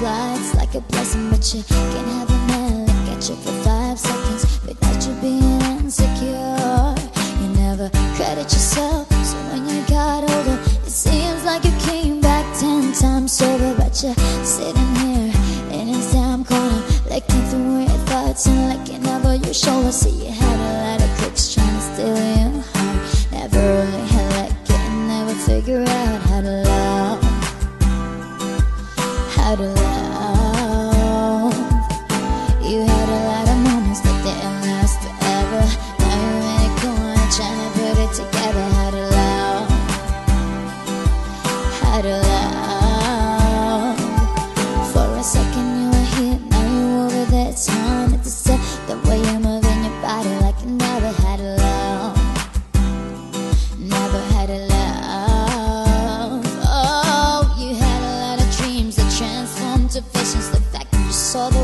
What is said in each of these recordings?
But you can't have a man look at you for five seconds Without you being insecure. You never credit yourself So when you got older It seems like you came back ten times sober But you're sitting here in his damn corner Looking through your thoughts and looking over your shoulder. See you had a lot of crooks trying to steal your heart Never really had luck and never figure out how to love. How to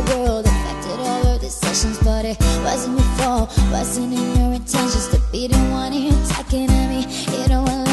world affected all your decisions, but it wasn't your fault, wasn't in your intentions to be the one here talking at me. You don't want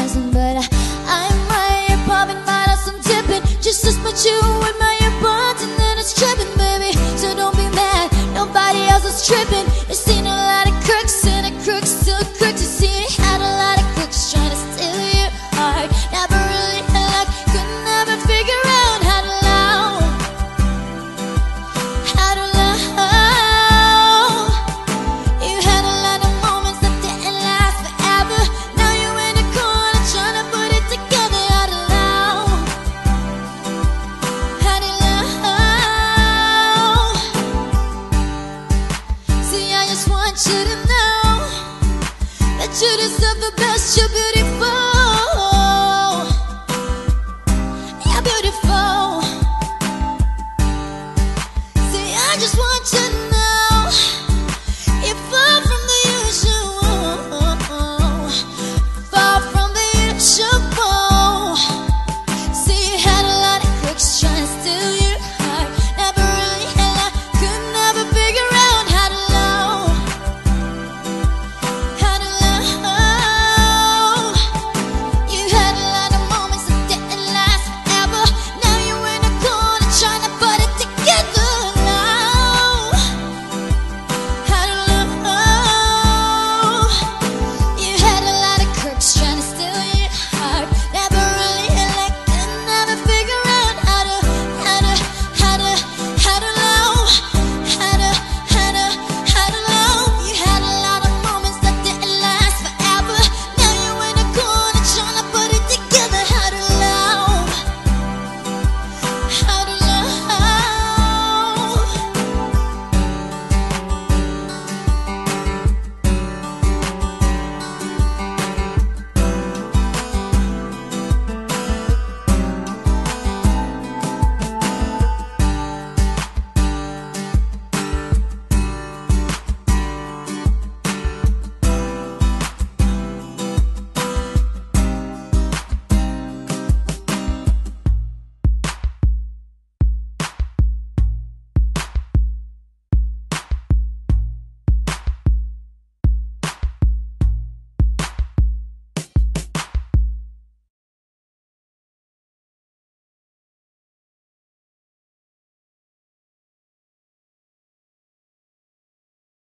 the best. You're beautiful.